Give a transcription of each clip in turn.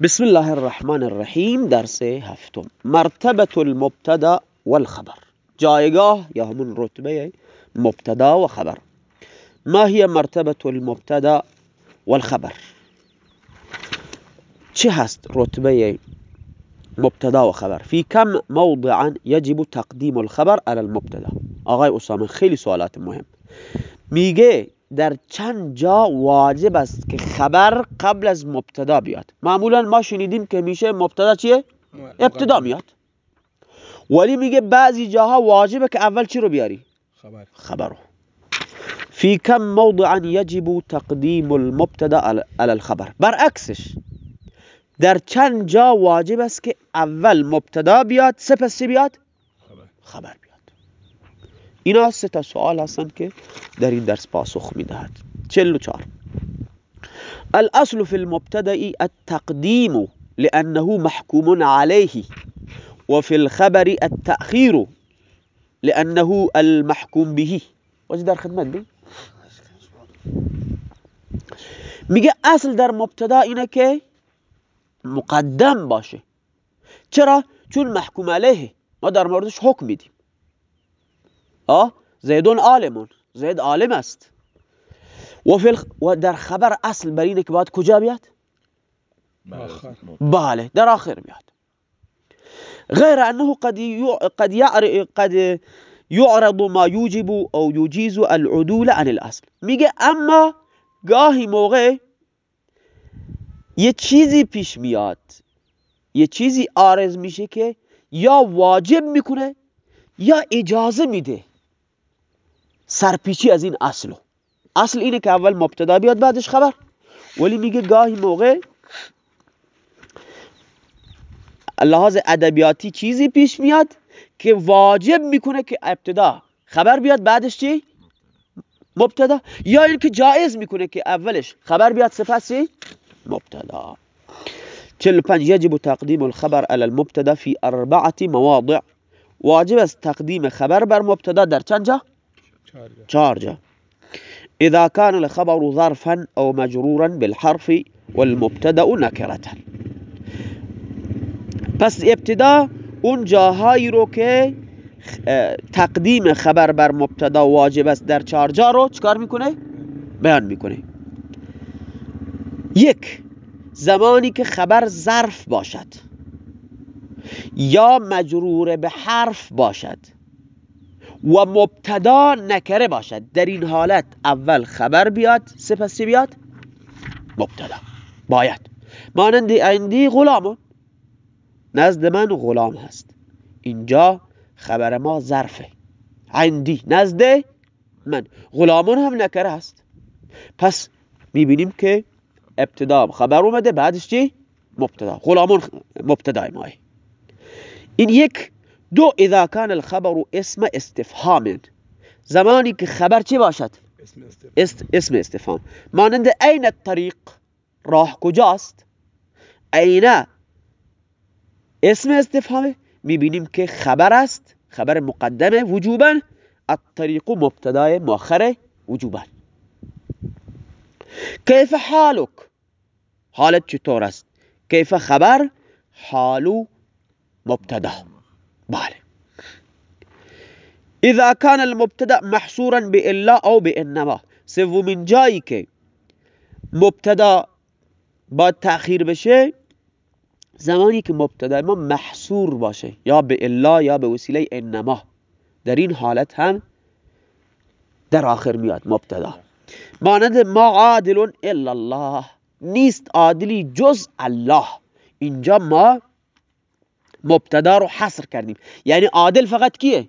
بسم الله الرحمن الرحیم درس هفتم. مرتبة المبتدا والخبر. جایگاه یا همون رتبه مبتدا و خبر. ما هي مرتبة المبتدا والخبر؟ چه هست رتبه مبتدا و خبر؟ في كم موضعا يجب تقديم الخبر على المبتدا. آقای اسامه خیلی سوالات مهم. میگه در چند جا واجب است که خبر قبل از مبتدا بیاد. معمولا ما شنیدیم که میشه مبتدا چیه؟ ابتدا میاد. ولی میگه بعضی جاها واجبه که اول چی رو بیاری؟ خبر. خبرو في كم موضعا يجب تقديم المبتدا على الخبر. برعکسش در چند جا واجب است که اول مبتدا بیاد سپس چی بیاد؟ خبر. خبر بیاد. اینا سه تا سوال هستن که در این درس پاسخ میدهد. چل و چار الأصل في المبتدأ التقديم لأنه محكوم عليه وفي الخبر التأخير لأنه المحكوم به. وجه در خدمت بی میگه اصل در مبتدا اینه که مقدم باشه. چرا؟ چون محکوم علیه. ما در موردش حکم میدیم. آه؟ زیدون عالمون. زید عالم است. و, فی الخ... و در خبر اصل بر اینه که باید کجا بیاد؟ آخر. بله در آخر بیاد غیر انه قد. قد يعر... قد يعرض ما يوجب او يجيز العدول عن الاصل. میگه اما گاهی موقع یه چیزی پیش میاد. یه چیزی عارض میشه که یا واجب می‌کنه یا اجازه میده. سرپیچی از این اصلو اصل اینه که اول مبتدا بیاد بعدش خبر ولی میگه گاهی موقع لحاظ ادبیاتی چیزی پیش میاد که واجب می‌کنه که ابتدا خبر بیاد بعدش چی؟ مبتدا یا اینکه جایز می‌کنه که اولش خبر بیاد سپس چی؟ مبتدا 45 يجب تقديم الخبر على المبتدا في أربعة مواضع واجب است تقدیم خبر بر مبتدا در چند جا؟ جا إذا كان الخبر ظرفا أو مجرورا بالحرف والمبتدا نكرة. پس ابتدا اون جاهایی رو که تقدیم خبر بر مبتدا واجب است در چهار جا رو چکار می‌کنه؟ بیان می‌کنه. یک زمانی که خبر ظرف باشد یا مجرور به حرف باشد. و مبتدا نکره باشد. در این حالت اول خبر بیاد سپس بیاد؟ مبتدا. باید. مانند عندی غلامون نزد من غلام هست. اینجا خبر ما ظرفه. عندی نزد من. غلامون هم نکره هست. پس می‌بینیم که ابتدا خبر اومده بعدش چی؟ مبتدا. غلامون مبتدا ماه این یک دو اذا كان الخبر اسم استفهام. زمانی که خبر چی باشد؟ اسم استفهام. است اسم استفهام. مانند این الطریق راه کجاست؟ این اسم استفهامه می‌بینیم که خبر است. خبر مقدمه وجوبا. الطریق مبتدای مؤخره وجوبا. کیف حالک؟ حالت چطور است؟ کیف خبر؟ حالو مبتدا. بله. اذا كان المبتدا محصورا بإلا او بإنما سومین جایی که مبتدا با تأخیر بشه زمانی که مبتدا ما محصور باشه یا به الا یا به وسیله انما. در این حالت هم در آخر میاد مبتدا. مانند ما عادل الا الله نیست عادلی جز الله. اینجا ما مبتدا رو حصر کردیم. یعنی عادل فقط کیه؟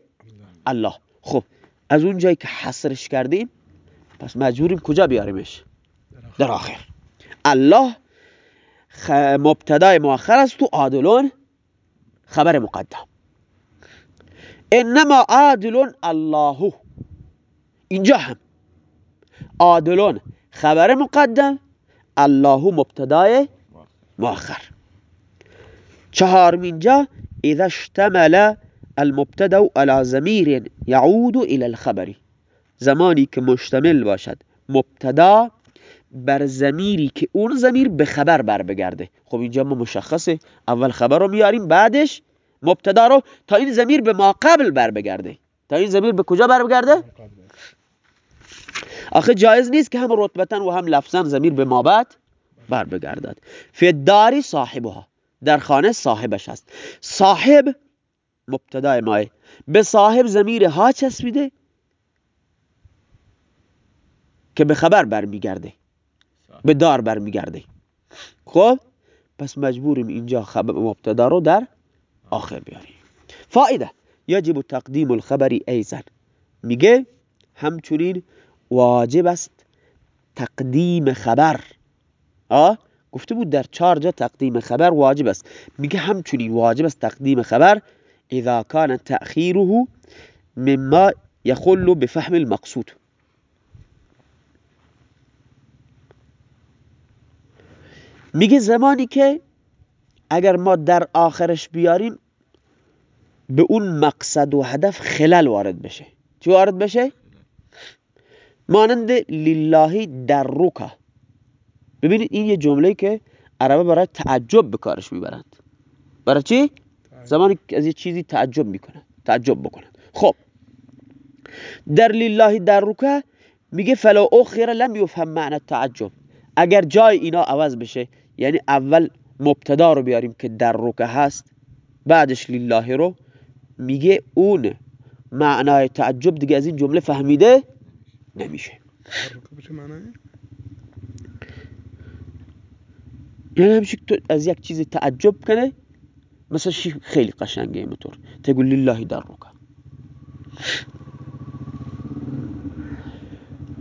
الله. خب از اون جایی که حصرش کردیم پس مجبوریم کجا بیاریمش؟ در آخر. الله خ... مبتدای مؤخر است و عادلون خبر مقدم. انما عادلون الله. اینجا هم. عادلون خبر مقدم الله مبتدای مؤخر. چهارمین جا اذا اشتمل المبتدا على ضمیر یعود الى الخبر. زمانی که مشتمل باشد مبتدا بر زمیری که اون زمیر به خبر بر بگرده خب اینجا ما مشخصه اول خبر رو میاریم بعدش مبتدا رو تا این زمیر به ما قبل بر بگرده تا این زمیر به کجا بر بگرده آخه جایز نیست که هم رتبتا و هم لفظا زمیر به ما بعد بر بگردد فی داری صاحبها. در خانه صاحبش هست صاحب مبتدای ماه به صاحب زمیر ها چسبیده که به خبر برمیگرده. به دار برمیگرده. خب پس مجبوریم اینجا خبر مبتدا رو در آخر بیاریم. فائده. یجب تقدیم الخبری ایزن میگه همچنین واجب است تقدیم خبر. آه؟ گفته بود در چهار جا تقدیم خبر واجب است. میگه همچنین واجب است تقدیم خبر. اذا كان تأخیره مما يخل بفهم المقصود. میگه زمانی که اگر ما در آخرش بیاریم به اون مقصد و هدف خلل وارد بشه. چی وارد بشه؟ مانند لله در روکا ببینید این یه جمله که عربه برای تعجب به کارش می‌برند. برای چی؟ زمانی از یه چیزی تعجب می‌کنن تعجب بکنن. خب. در لله در روکا میگه فلو اخیر لم یفهم معنی تعجب. اگر جای اینا عوض بشه یعنی اول مبتدا رو بیاریم که در روکه هست بعدش لله رو میگه اون معنای تعجب دیگه از این جمله فهمیده نمیشه. یعنی همشه تو از یک چیز تعجب کنه مثلا خیلی قشنگه اینطور تقول لله در روکه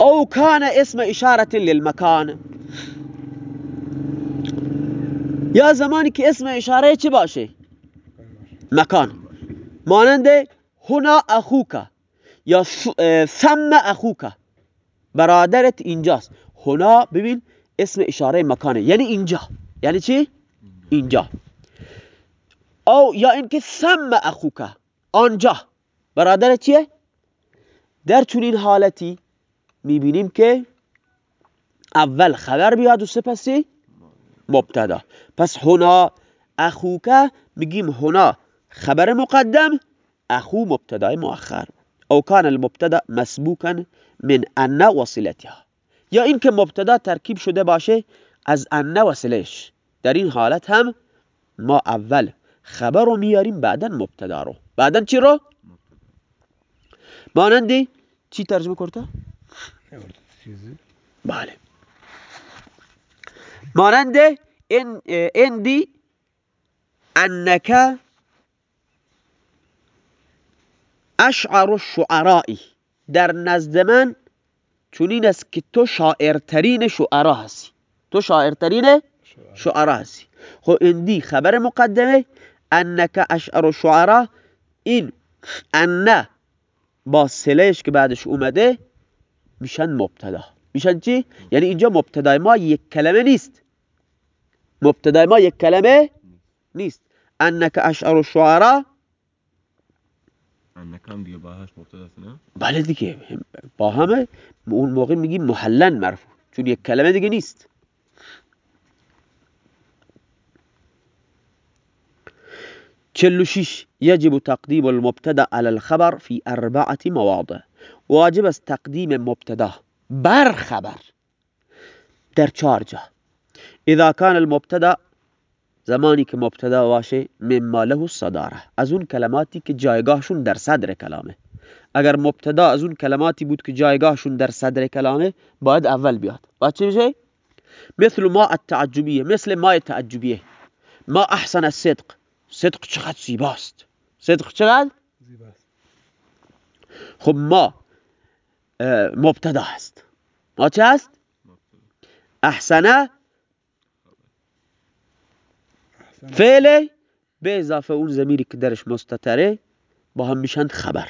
او کان اسم اشارت للمکان. یا زمانی که اسم اشاره چی باشه؟ مکان. مانند هنا اخوکا یا ثم اخوکا برادرت اینجاست. هنا ببین اسم اشاره مکانه. یعنی اینجا. یعنی چی؟ اینجا. او یا اینکه ثم اخوکا. آنجا. برادرت چیه؟ در چنین حالتی می‌بینیم که اول خبر بیاد و سپسی مبتدا. پس هنا اخوکه میگیم هنا خبر مقدم اخو مبتدای مؤخر. او کان المبتدا مسبوکا من ان وصلتها. یا اینکه مبتدا ترکیب شده باشه از ان وصلش در این حالت هم ما اول خبر رو میاریم بعدا مبتدا رو. بعدا چی رو؟ مانندی چی ترجمه کرده؟ بله. مانند این اندی انک اشعر الشعرائی در نزد من چونین است که تو شاعرترین شعرا هستی. تو شاعرترین شعرا هستی. خب اندی خبر مقدمه انک اشعر الشعرا این انه با سلش که بعدش اومده میشن مبتدا. میشن چی؟ یعنی اینجا مبتدای ما یک کلمه نیست. مبتدای ما یک کلمه نیست. انک اشعر الشعرا انکم دیگه باهاش مبتدا نه؟ بله دیگه. با همه اون موقع میگیم محلن مرفوع چون یک کلمه دیگه نیست. چلو شیش یجب تقدیم المبتدا على الخبر في اربعة مواضع. واجب است تقدیم مبتدا بر خبر. در چهار جا. اذا كان المبتدا زمانی که مبتدا باشه مما له الصداره از اون کلماتی که جایگاهشون در صدر کلامه. اگر مبتدا از اون کلماتی بود که جایگاهشون در صدر کلامه باید اول بیاد. باید چه بشه؟ مثل ما التعجبیه مثل ما تعجبیه. ما احسن الصدق صدق چقدر زیباست. صدق چقدر؟ خب ما مبتدا هست. ما چه هست؟ احسنه فعل به اضافه اون زمیری که درش مستتره با هم میشن خبر.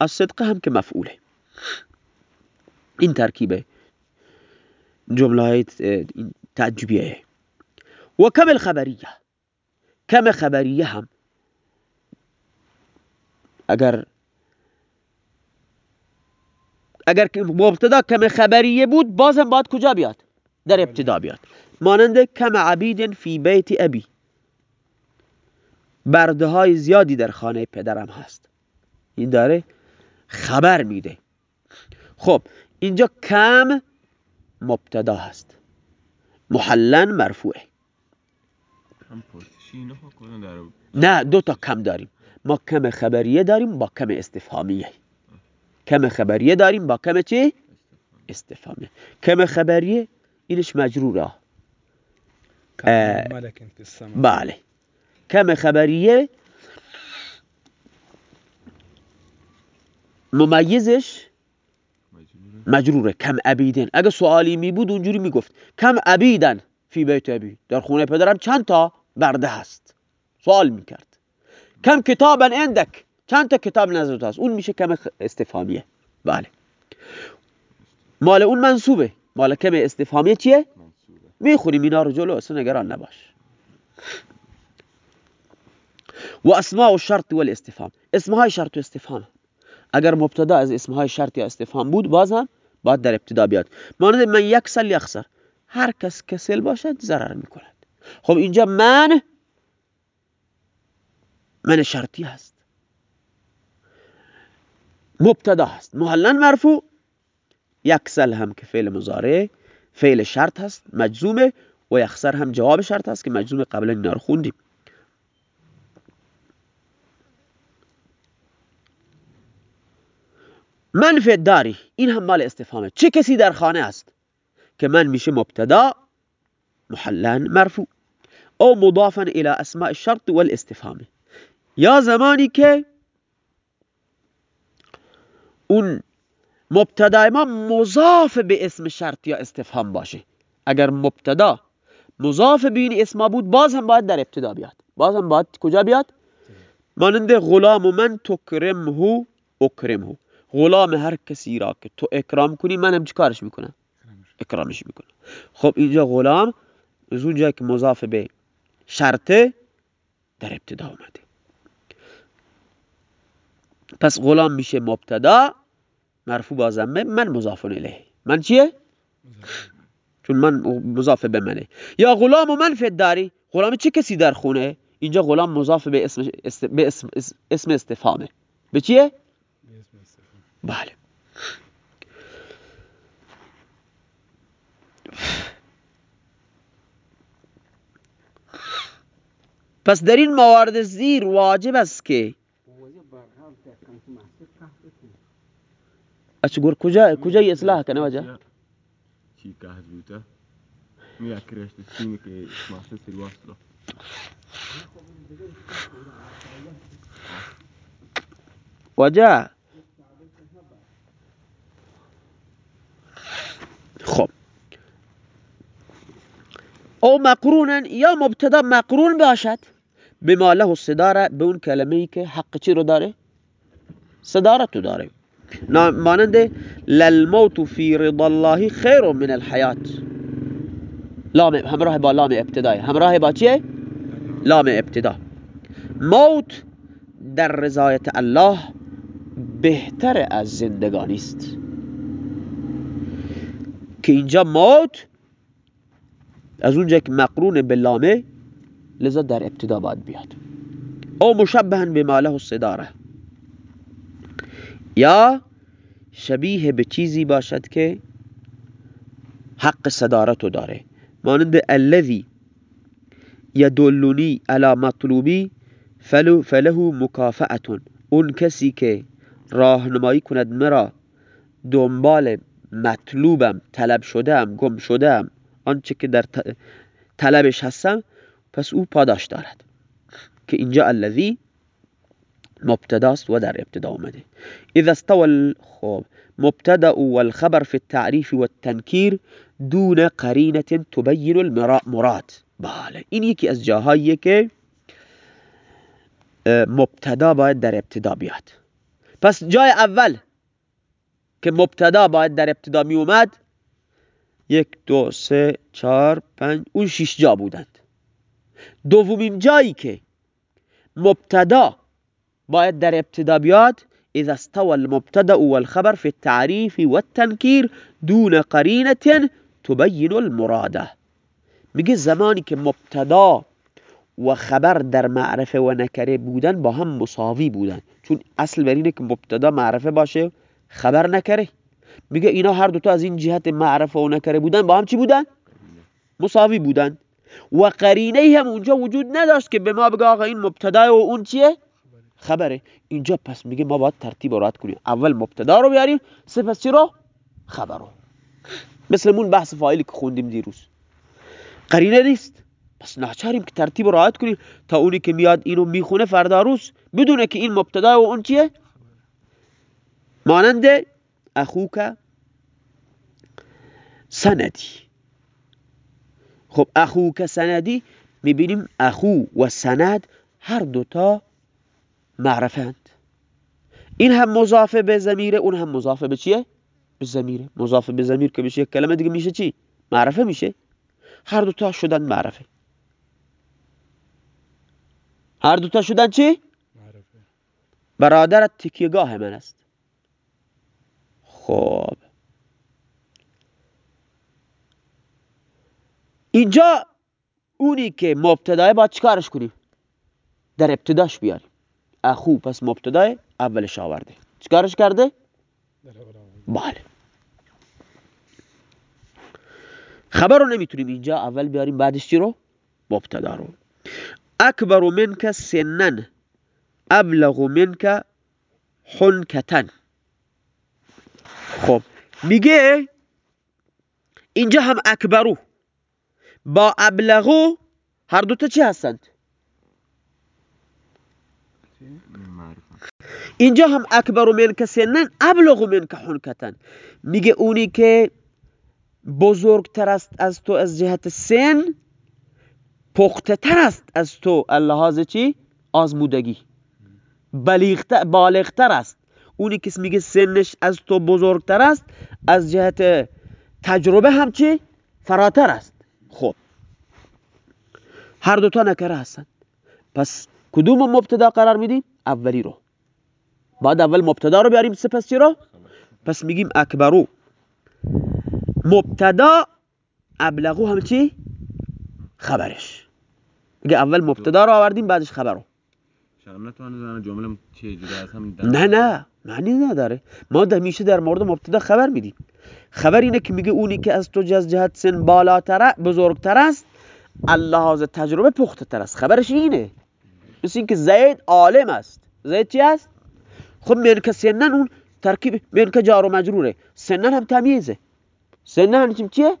از صدقه هم که مفعوله. این ترکیبه جمله های تعجبیه. و کم الخبریه. کم خبریه هم اگر اگر مبتدا کم خبریه بود بازم باید کجا بیاد؟ در ابتدا بیاد. مانند کم عبید فی بیت ابی. برده های زیادی در خانه پدرم هست. این داره خبر میده. خب اینجا کم مبتدا هست. محلن مرفوعه. نه دو تا کم داریم. ما کم خبریه داریم با کم استفهامیه. کم خبریه داریم با کم چی؟ استفهامیه. کم خبریه اینش مجروره. بله. کم خبریه. ممیزش مجروره. کم عبیدن. اگه سوالی می بود اونجوری می‌گفت کم عبیدن فی بیت ابی. در خونه پدرم چند تا برده هست. سوال می‌کرد کم کتابن اندک چند تا کتاب نظرت هست؟ اون میشه کم استفهامیه. بله. مال اون منصوبه. مال کم استفهامیه چیه؟ می‌خونیم اینا رو جلو اصلا نگران نباش. و اسماء و شرط و الاستفهام اسمهای شرط و استفهام. اگر مبتدا از اسمهای شرط یا استفهام بود باز هم باید در ابتدا بیاد. مانند من یکسل یخسر هر کس کسل باشد ضرر می‌کند. خب اینجا من من شرطی هست. مبتدا هست. محلن مرفوع یکسل هم که فعل مضارع فعل شرط هست مجزومه. و یخسر هم جواب شرط هست که مجزوم قبلا اینا من داری. این هم مال استفهامه. چه کسی در خانه است که من میشه مبتدا محلن مرفوع او مضافا الى اسماء الشرط والاستفهام. یا زمانی که اون مبتدا ما مضاف به اسم شرط یا استفهام باشه. اگر مبتدا مضاف به این اسم بود باز هم باید در ابتدا بیاد. باز هم باید کجا بیاد؟ مانند غلام من تکرمه اکرمه غلام هر کسی را که تو اکرام کنی منم چیکارش می‌کنم؟ اکرامش. می‌کنم. خب اینجا غلام از اونجا که مضاف به شرطه در ابتدا اومده. پس غلام میشه مبتدا مرفوع با ضمه من مضاف الیه. من چیه؟ چون من مضاف به منه. یا غلام و من داری غلام چه کسی در خونه؟ اینجا غلام مضاف به اسم است- به اسم, اسم استفهامه. به چیه؟ بله. پس در این موارد زیر واجب است که اچ گور کجا کجا اصلاح کنه وجه؟ چی که بوده می اکرش سینی که ماسه سری واصله وجه خب او مقرونا یا مبتدا مقرون باشد. بما له صداره به اون کلمه ای که حق چی رو داره؟ صدارت رو داره. مانند للموت فی رضا الله خیر من الحیات. لام همراه با لام ابتدای. همراه با چیه؟ لام ابتدا. موت در رضایت الله بهتر از زندگانی است که اینجا موت از اونجا که مقرون به لامه لذا در ابتدا باید بیاد. او مشبها بما له الصداره. یا شبیه به چیزی باشد که حق صدارت رو داره. مانند الذی یدلنی علی مطلوبی فله مکافعتون اون کسی که راهنمایی کند مرا دنبال مطلوبم طلب شدم گم شدم آنچه که در طلبش هستم پس او پاداش دارد. که اینجا الذی مبتداست و در ابتدا اومده اذا استوى خب مبتدا والخبر في التعريف والتنكير دون قرینه تبین المراد بله این یکی از جاهاییه که مبتدا باید در ابتدا بیاد. پس جای اول که مبتدا باید در ابتدا می اومد یک دو سه چهار پنج اون شش جا بودند. دومین جایی که مبتدا باید در ابتدا بیاد اذا استوى المبتدا والخبر في التعريف والتنكير دون قرينة تبین المراده. میگه زمانی که مبتدا و خبر در معرفه و نکره بودن با هم مساوی بودن. چون اصل بر اینه که مبتدا معرفه باشه خبر نکره. میگه اینا هر دوتا از این جهت معرفه و نکره بودن با هم چی بودن؟ مساوی بودن و قرینه هم اونجا وجود نداشت که به ما بگه آقا این مبتدا و اون چیه؟ خبره اینجا پس میگه ما باید ترتیب رو رعایت کنیم اول مبتدا رو بیاریم سپس چی رو؟ خبر رو مثل مون بحث فایلی که خوندیم دیروز قرینه نیست پس ناچاریم که ترتیب رعایت کنیم تا اونی که میاد اینو می‌خونه فردا روز بدونه که این مبتدا و اون چیه؟ مانند اخوک سندی خب اخوک سندی می‌بینیم اخو و سند هر دوتا معرفه اند این هم مضافه به زمیره اون هم مضافه به چیه؟ به زمیره مضافه به زمیر که یک کلمه دیگه میشه چی؟ معرفه میشه. هر دوتا شدن معرفه. هر دوتا شدن چی؟ معرفه. برادرت تکیهگاه من است. خب. اینجا اونی که مبتدای باید چیکارش کنیم؟ در ابتداش بیاریم. اخو پس مبتدای اولش آورده چیکارش کرده. بله. خبر رو نمی‌تونیم اینجا اول بیاریم بعدش چی رو؟ مبتدا رو. اکبر منک سنن ابلغ منک حنکتن. خب میگه اینجا هم اکبرو با ابلغو هر دوتا چی هستند؟ اینجا هم اکبر منک سنن ابلغ منک حنکتن میگه اونی که بزرگتر است از تو از جهت سن پخته تر است از تو اللحاظ چی؟ آزمودگی. بلیغتر بالغتر است. اونی که میگه سنش از تو بزرگتر است از جهت تجربه هم چی؟ فراتر است خب هر دوتا نکره هستن پس کدوم مبتدا قرار میدیم؟ اولی رو بعد اول مبتدا رو بیاریم سپس چی رو؟ پس میگیم اکبرو مبتدا ابلغو هم چی؟ خبرش میگه اول مبتدا رو آوردیم بعدش خبر رو شرم نتوانه زنه جمله چه جدا از هم در- نه نه معنی نداره. ما در میشه در مورد مبتدا خبر میدیم. خبر اینه که میگه اونی که از تو از جهت سن بالاتر بزرگتر است اللحاظ تجربه پخته تر است. خبرش اینه. مثل اینکه زید عالم است. زید چی است؟ خب منک سنن اون ترکیب منک جار و مجروره. سنن هم تمیزه سنن هم چی- چیه؟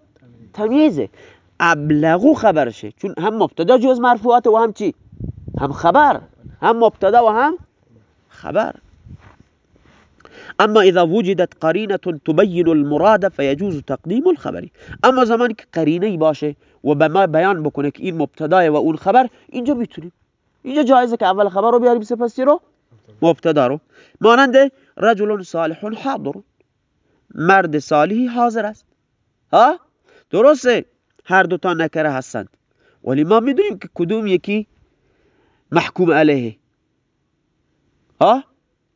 تمیزه ابلغو خبرشه. چون هم مبتدا جز مرفوعات و هم چی؟ هم خبر. هم مبتدا و هم خبر. اما اذا وجدت قرینه تبین المراد فيجوز تقدیم الخبری اما زمانی که قرینه باشه و به ما بیان بکنه که این مبتدا و اون خبر اینجا می‌تونیم. اینجا جایزه که اول خبر رو بیاریم سپس چی رو؟ مبتدا رو. مانند رجل صالح حاضر. مرد صالحی حاضر است. ها؟ درسته. هر دوتا نکره هستند. ولی ما می‌دونیم که کدوم یکی محکوم علیه. ها؟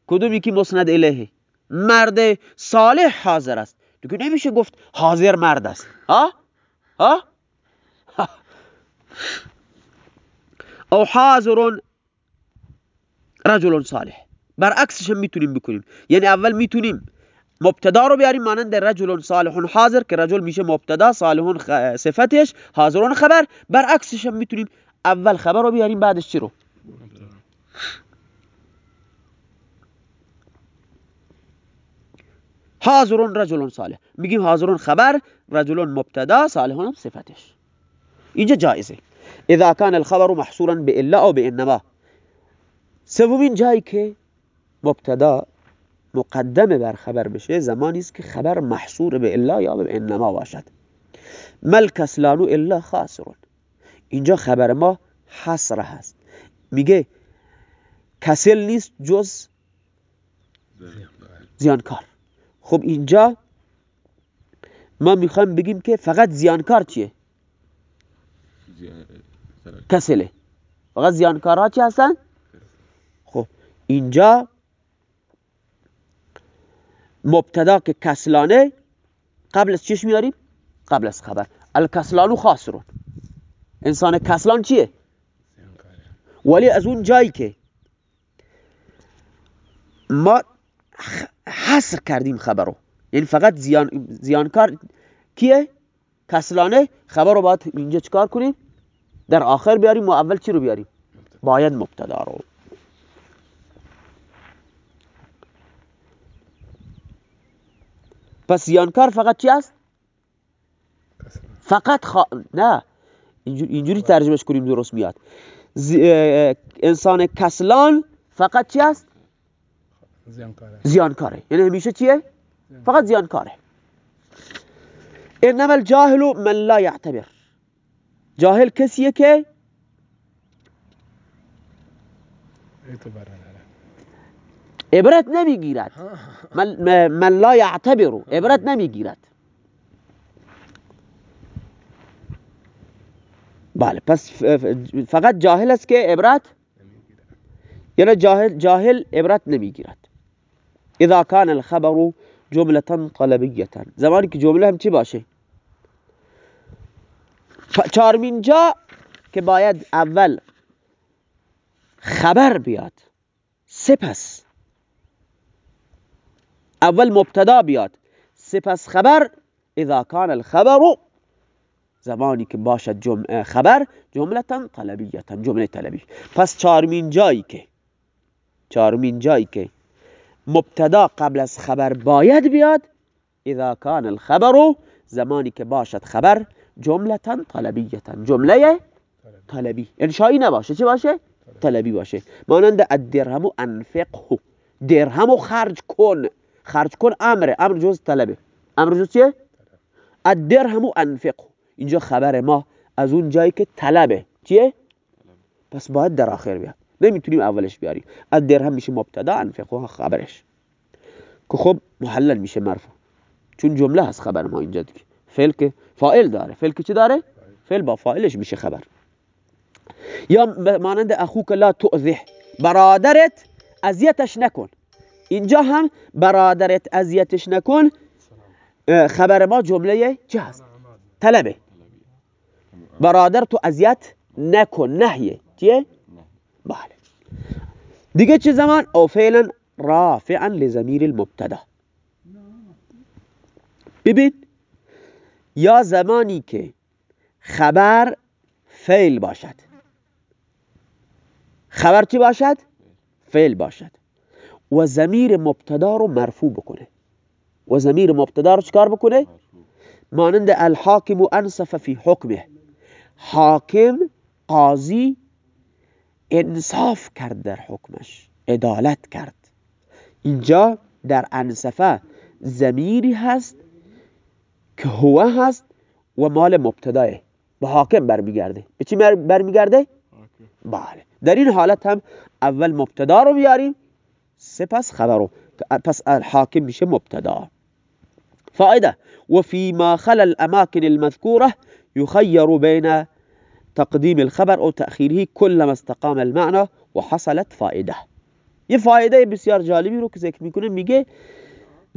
کدوم یکی مسند الیه مرد صالح حاضر است. دیگه نمیشه گفت حاضر مرد است. ها؟ ها؟ او حاضر رجل صالح. برعکسش هم می‌تونیم بکنیم. یعنی اول می‌تونیم مبتدا رو بیاریم مانند رجل صالح حاضر که رجل میشه مبتدا صالح. صفتش حاضرون خبر. برعکسش هم می‌تونیم اول خبر رو بیاریم بعدش چی رو؟ حاضرون رجل صالح میگیم حاضرون خبر رجل مبتدا صالحون هم صفتش اینجا جایزه اذا كان الخبر محصورا بالا او بانما سومین جایی که مبتدا مقدمه بر خبر بشه زمانی است که خبر محصور به الا یا به انما باشد مل کسلانو الا خاسرون اینجا خبر ما حصر هست میگه کسل نیست جز زیانکار خب اینجا ما می‌خوایم بگیم که فقط زیانکار چیه؟ کسله. فقط زیانکارها چی هستن؟ خب اینجا مبتدا که کسلانه قبل از چیش میاریم؟ قبل از خبر. الکسلانو خاسرون. انسان کسلان چیه؟ ولی از اون جایی که ما حصر کردیم خبر یعنی فقط زیان زیانکار کیه؟ کسلانه خبر رو باید اینجا چکار کنیم؟ در آخر بیاریم و اول چی رو بیاریم؟ باید مبتدا رو. پس زیانکار فقط چی است؟ فقط خا... نه. اینجوری, ترجمهش کنیم درست میاد. اه، انسان کسلان فقط چی است؟ زیانکاره. زیانکاره. یعنی همیشه چیه؟ فقط زیانکاره. انما الجاهل من لا یعتبر جاهل کسیه که عبرت نمی‌گیرد. من, من لا یعتبر عبرت نمی‌گیرد. بله پس فقط جاهل است که عبرت یعنی جاهل جاهل عبرت نمی‌گیرد. اذا كان الخبر جملة طلبیه زمانی که جمله هم چی باشه؟ چهارمین جا که باید اول خبر بیاد سپس. اول مبتدا بیاد سپس خبر. اذا كان الخبر زمانی که باشد جمع خبر جمله طلبیه جمله طلبی. پس چهارمین جایی که چهارمین جایی که مبتدا قبل از خبر باید بیاد. اذا كان الخبر زمانی که باشد خبر جمله طلبیه جمله طلبی. انشایی نباشه. چه باشه؟ طلبی باشه. مانند الدرهم انفقه. درهم خرج کن. خرج کن امر. امر جز طلبه. امر جز چیه؟ الدرهم انفقه. اینجا خبر ما از اون جایی که طلبه. چیه؟ پس باید در آخر بیاد. نمی‌تونیم اولش بیاریم. الدرهم میشه مبتدا انفقه خبرش. که خب محلل میشه مرفوع. چون جمله هست خبر ما اینجا دیگه. فعل که فاعل داره. فعل که چی داره؟ فعل با فاعلش میشه خبر. یا مانند اخوک لا تؤذه. برادرت اذیتش نکن. اینجا هم برادرت اذیتش نکن. خبر ما جمله چی هست؟ طلبه. برادر تو اذیت نکن. نهیه. چیه؟ بله. دیگه چه زمان؟ او فعلا رافعا لزمیر المبتدا. ببین یا زمانی که خبر فعل باشد. خبر چی باشد؟ فعل باشد. و زمیر مبتدا رو مرفوع بکنه. و زمیر مبتدا رو چکار بکنه؟ مانند الحاکم انصف فی حکمه. حاکم قاضی انصاف کرد در حکمش عدالت کرد. اینجا در انصفه زمیری هست که هو هست و مال مبتداه به حاکم برمیگرده. به چی بر- برمیگرده؟ بله. در این حالت هم اول مبتدا رو بیاریم سپس خبر پس الحاکم میشه مبتدا. فائدة وفيما خلا الأماكن المذكورة يخير بين تقديم الخبر أو تأخيره كلما استقام المعنى وحصلت فائدة. یه فایده بسیار جالبی رو که ذکر می‌کنه میگه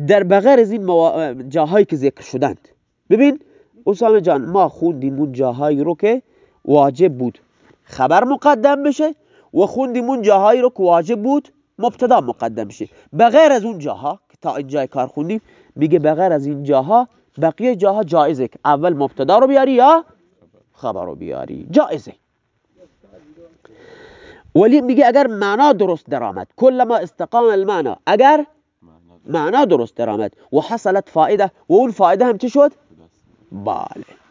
در بغیر از این موا... جاهایی که ذکر شدند. ببین اسامه جان ما خوندیم اون جاهایی رو که واجب بود خبر مقدم بشه و خوندیم اون جاهایی رو که واجب بود مبتدا مقدم بشه. بغیر از اون جاها که تا اینجای کار خوندیم میگه بغیر از این جاها بقیه جاها جایزه که اول مبتدا رو بیاری یا خبر رو بیاری. جایزه ولی میگه اگر معنا درست درآمد. کلما استقام المعنا اگر معنا درست درآمد. و حصلت فائده. و اون فائده هم چه شد؟ بله.